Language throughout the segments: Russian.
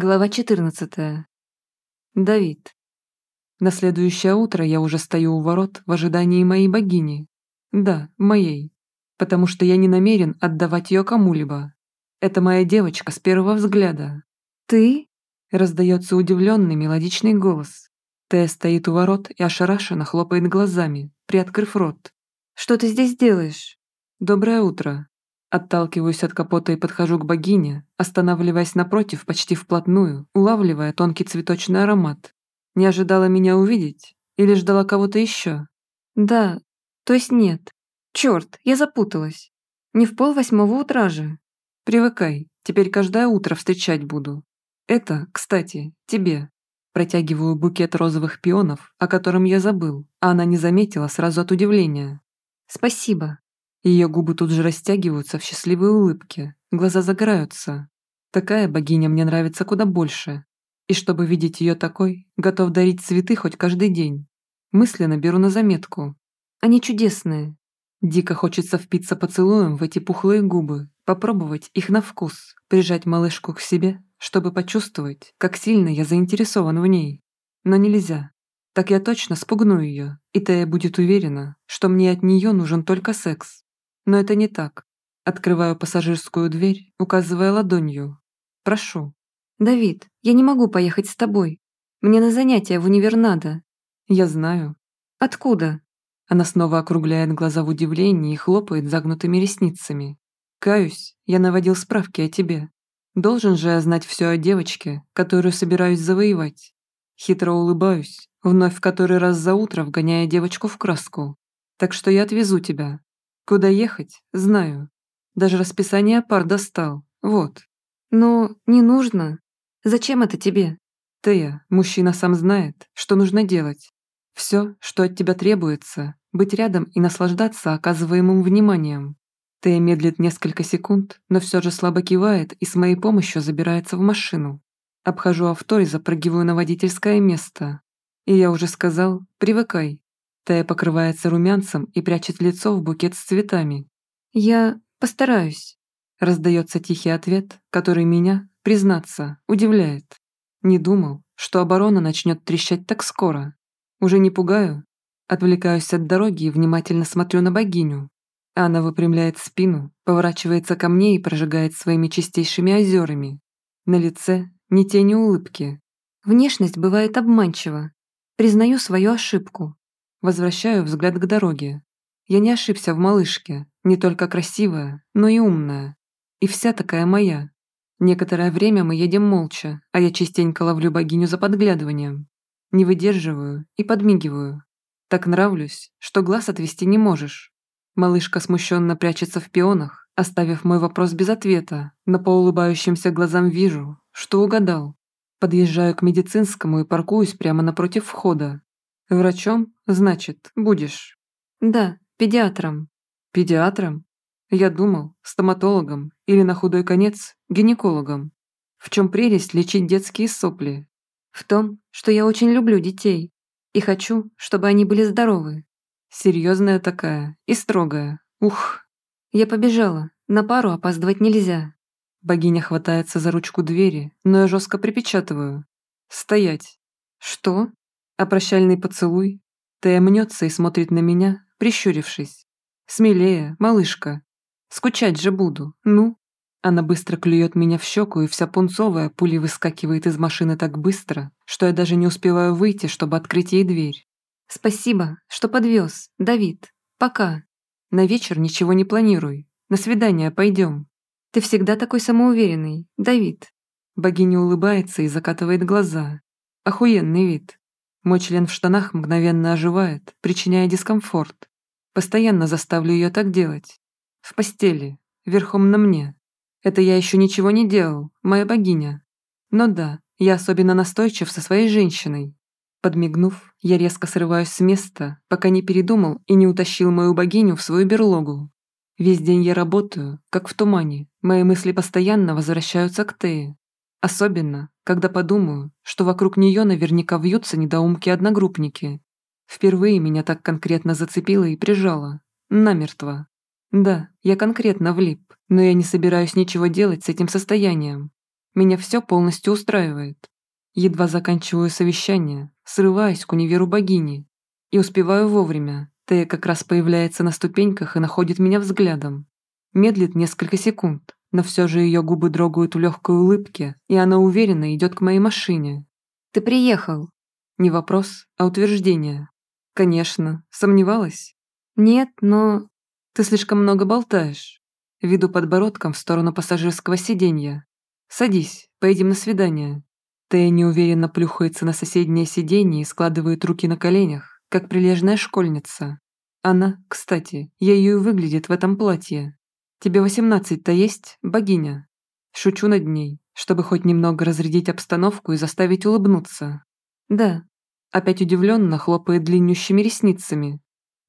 Глава 14. Давид. На следующее утро я уже стою у ворот в ожидании моей богини. Да, моей. Потому что я не намерен отдавать ее кому-либо. Это моя девочка с первого взгляда. «Ты?» – раздается удивленный мелодичный голос. Тея стоит у ворот и ошарашенно хлопает глазами, приоткрыв рот. «Что ты здесь делаешь?» «Доброе утро», Отталкиваюсь от капота и подхожу к богине, останавливаясь напротив почти вплотную, улавливая тонкий цветочный аромат. Не ожидала меня увидеть? Или ждала кого-то еще? Да, то есть нет. Черт, я запуталась. Не в пол восьмого утра же. Привыкай, теперь каждое утро встречать буду. Это, кстати, тебе. Протягиваю букет розовых пионов, о котором я забыл, а она не заметила сразу от удивления. Спасибо. Ее губы тут же растягиваются в счастливой улыбке, глаза загораются. Такая богиня мне нравится куда больше. И чтобы видеть ее такой, готов дарить цветы хоть каждый день. Мысленно беру на заметку. Они чудесные. Дико хочется впиться поцелуем в эти пухлые губы, попробовать их на вкус, прижать малышку к себе, чтобы почувствовать, как сильно я заинтересован в ней. Но нельзя. Так я точно спугну ее, и Тея будет уверена, что мне от нее нужен только секс. Но это не так. Открываю пассажирскую дверь, указывая ладонью. Прошу. «Давид, я не могу поехать с тобой. Мне на занятия в универ надо». «Я знаю». «Откуда?» Она снова округляет глаза в удивлении и хлопает загнутыми ресницами. «Каюсь, я наводил справки о тебе. Должен же я знать все о девочке, которую собираюсь завоевать». Хитро улыбаюсь, вновь в который раз за утро вгоняя девочку в краску. «Так что я отвезу тебя, Куда ехать, знаю. Даже расписание пар достал. Вот. Но не нужно. Зачем это тебе? Тея, мужчина сам знает, что нужно делать. Все, что от тебя требуется, быть рядом и наслаждаться оказываемым вниманием. Тея медлит несколько секунд, но все же слабо кивает и с моей помощью забирается в машину. Обхожу авто и запрыгиваю на водительское место. И я уже сказал, привыкай, Тая покрывается румянцем и прячет лицо в букет с цветами. «Я постараюсь», – раздается тихий ответ, который меня, признаться, удивляет. Не думал, что оборона начнет трещать так скоро. Уже не пугаю. Отвлекаюсь от дороги и внимательно смотрю на богиню. Она выпрямляет спину, поворачивается ко мне и прожигает своими чистейшими озерами. На лице ни тени улыбки. Внешность бывает обманчива. Признаю свою ошибку. Возвращаю взгляд к дороге. Я не ошибся в малышке, не только красивая, но и умная. И вся такая моя. Некоторое время мы едем молча, а я частенько ловлю богиню за подглядыванием. Не выдерживаю и подмигиваю. Так нравлюсь, что глаз отвести не можешь. Малышка смущенно прячется в пионах, оставив мой вопрос без ответа, но по улыбающимся глазам вижу, что угадал. Подъезжаю к медицинскому и паркуюсь прямо напротив входа, Врачом, значит, будешь? Да, педиатром. Педиатром? Я думал, стоматологом или на худой конец гинекологом. В чем прелесть лечить детские сопли? В том, что я очень люблю детей и хочу, чтобы они были здоровы. Серьезная такая и строгая. Ух. Я побежала. На пару опаздывать нельзя. Богиня хватается за ручку двери, но я жестко припечатываю. Стоять. Что? А прощальный поцелуй? Тея мнется и смотрит на меня, прищурившись. Смелее, малышка. Скучать же буду, ну. Она быстро клюет меня в щеку, и вся пунцовая пуля выскакивает из машины так быстро, что я даже не успеваю выйти, чтобы открыть ей дверь. Спасибо, что подвез, Давид. Пока. На вечер ничего не планируй. На свидание пойдем. Ты всегда такой самоуверенный, Давид. Богиня улыбается и закатывает глаза. Охуенный вид. Мой член в штанах мгновенно оживает, причиняя дискомфорт. Постоянно заставлю ее так делать. В постели, верхом на мне. Это я еще ничего не делал, моя богиня. Но да, я особенно настойчив со своей женщиной. Подмигнув, я резко срываюсь с места, пока не передумал и не утащил мою богиню в свою берлогу. Весь день я работаю, как в тумане. Мои мысли постоянно возвращаются к Тее. Особенно, когда подумаю, что вокруг нее наверняка вьются недоумки-одногруппники. Впервые меня так конкретно зацепило и прижало. Намертво. Да, я конкретно влип, но я не собираюсь ничего делать с этим состоянием. Меня все полностью устраивает. Едва заканчиваю совещание, срываюсь к универу богини и успеваю вовремя. Тея как раз появляется на ступеньках и находит меня взглядом. Медлит несколько секунд, но все же ее губы дрогают в легкой улыбке, и она уверенно идет к моей машине. «Ты приехал!» Не вопрос, а утверждение. «Конечно. Сомневалась?» «Нет, но...» «Ты слишком много болтаешь». Веду подбородком в сторону пассажирского сиденья. «Садись, поедем на свидание». Тея неуверенно плюхается на соседнее сиденье и складывает руки на коленях, как прилежная школьница. Она, кстати, ею выглядит в этом платье. Тебе восемнадцать-то есть, богиня? Шучу над ней, чтобы хоть немного разрядить обстановку и заставить улыбнуться. Да. Опять удивленно хлопает длиннющими ресницами.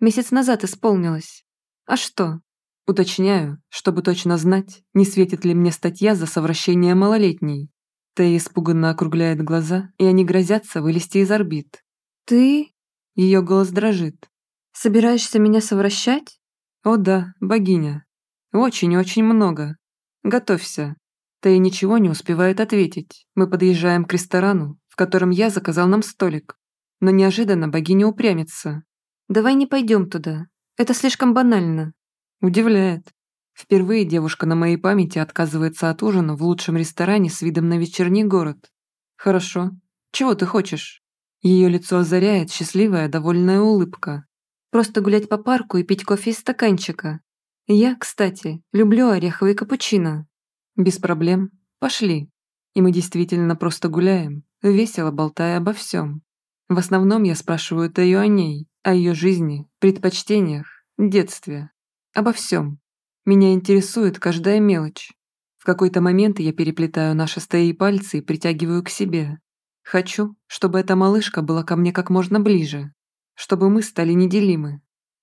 Месяц назад исполнилось. А что? Уточняю, чтобы точно знать, не светит ли мне статья за совращение малолетней. Тея испуганно округляет глаза, и они грозятся вылезти из орбит. «Ты?» Ее голос дрожит. «Собираешься меня совращать?» «О да, богиня, очень-очень много. Готовься. Тая ничего не успевает ответить. Мы подъезжаем к ресторану, в котором я заказал нам столик. Но неожиданно богиня упрямится. «Давай не пойдем туда. Это слишком банально». Удивляет. Впервые девушка на моей памяти отказывается от ужина в лучшем ресторане с видом на вечерний город. Хорошо. Чего ты хочешь? Ее лицо озаряет счастливая, довольная улыбка. Просто гулять по парку и пить кофе из стаканчика. Я, кстати, люблю ореховый капучино. Без проблем. Пошли. И мы действительно просто гуляем, весело болтая обо всем. В основном я спрашиваю Таю о ней, о ее жизни, предпочтениях, детстве. Обо всем. Меня интересует каждая мелочь. В какой-то момент я переплетаю наши стеи пальцы и притягиваю к себе. Хочу, чтобы эта малышка была ко мне как можно ближе. Чтобы мы стали неделимы.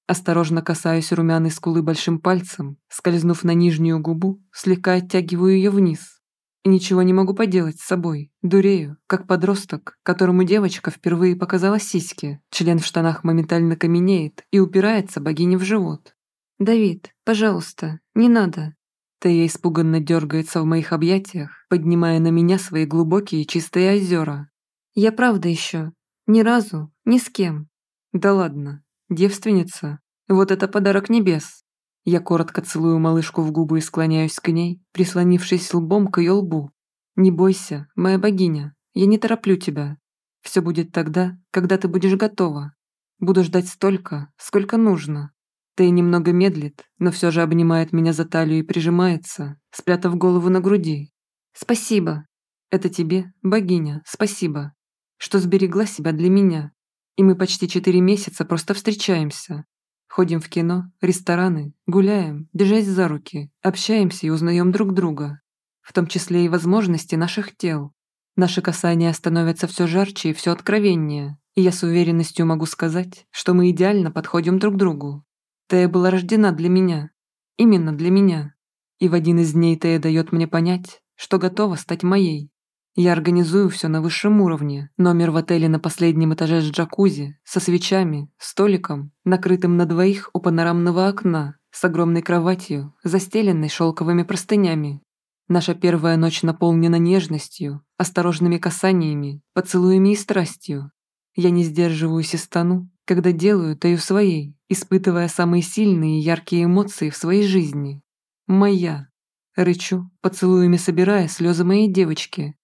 Осторожно касаюсь румяной скулы большим пальцем, скользнув на нижнюю губу, слегка оттягиваю ее вниз. И ничего не могу поделать с собой, дурею, как подросток, которому девочка впервые показала сиськи. Член в штанах моментально каменеет и упирается богине в живот. «Давид, пожалуйста, не надо». Тея испуганно дергается в моих объятиях, поднимая на меня свои глубокие чистые озера. «Я правда еще. Ни разу, ни с кем». «Да ладно, Девственница? Вот это подарок небес. Я коротко целую малышку в губы и склоняюсь к ней, прислонившись лбом к ее лбу. Не бойся, моя богиня, я не тороплю тебя. Все будет тогда, когда ты будешь готова. Буду ждать столько, сколько нужно. Ты немного медлит, но все же обнимает меня за талию и прижимается, спрятав голову на груди. Спасибо. Это тебе, богиня, спасибо, что сберегла себя для меня. И мы почти четыре месяца просто встречаемся. Ходим в кино, рестораны, гуляем, держась за руки, общаемся и узнаем друг друга. В том числе и возможности наших тел. Наши касания становятся все жарче и все откровеннее. И я с уверенностью могу сказать, что мы идеально подходим друг другу. Тея была рождена для меня. Именно для меня. И в один из дней Тея дает мне понять, что готова стать моей. Я организую все на высшем уровне. Номер в отеле на последнем этаже с джакузи, со свечами, столиком, накрытым на двоих у панорамного окна, с огромной кроватью, застеленной шелковыми простынями. Наша первая ночь наполнена нежностью, осторожными касаниями, поцелуями и страстью. Я не сдерживаюсь и стану, когда делаю таю своей, испытывая самые сильные и яркие эмоции в своей жизни. Моя. Рычу, поцелуями собирая слезы моей девочки,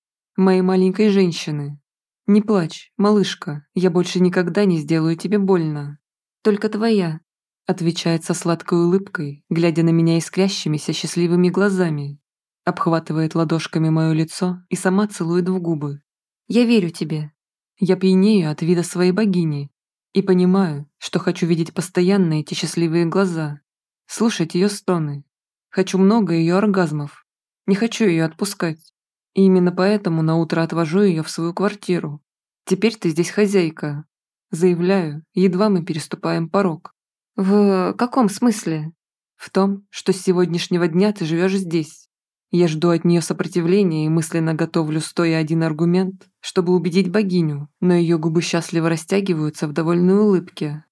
моей маленькой женщины. Не плачь, малышка, я больше никогда не сделаю тебе больно. Только твоя, отвечает со сладкой улыбкой, глядя на меня искрящимися счастливыми глазами. Обхватывает ладошками мое лицо и сама целует в губы. Я верю тебе. Я пьянею от вида своей богини и понимаю, что хочу видеть постоянно эти счастливые глаза, слушать ее стоны. Хочу много ее оргазмов. Не хочу ее отпускать. И именно поэтому на утро отвожу ее в свою квартиру. Теперь ты здесь хозяйка. Заявляю, едва мы переступаем порог. В каком смысле? В том, что с сегодняшнего дня ты живешь здесь. Я жду от нее сопротивления и мысленно готовлю стоя один аргумент, чтобы убедить богиню, но ее губы счастливо растягиваются в довольной улыбке.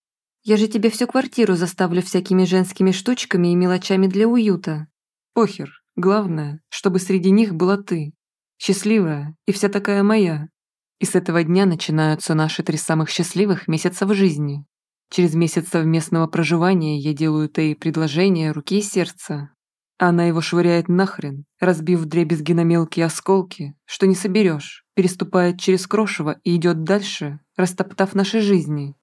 «Я же тебе всю квартиру заставлю всякими женскими штучками и мелочами для уюта». «Похер. Главное, чтобы среди них была ты. Счастливая и вся такая моя. И с этого дня начинаются наши три самых счастливых месяца в жизни. Через месяц совместного проживания я делаю Тей предложение руки и сердца. Она его швыряет нахрен, разбив дребезги на мелкие осколки, что не соберешь, переступает через крошево и идет дальше, растоптав наши жизни.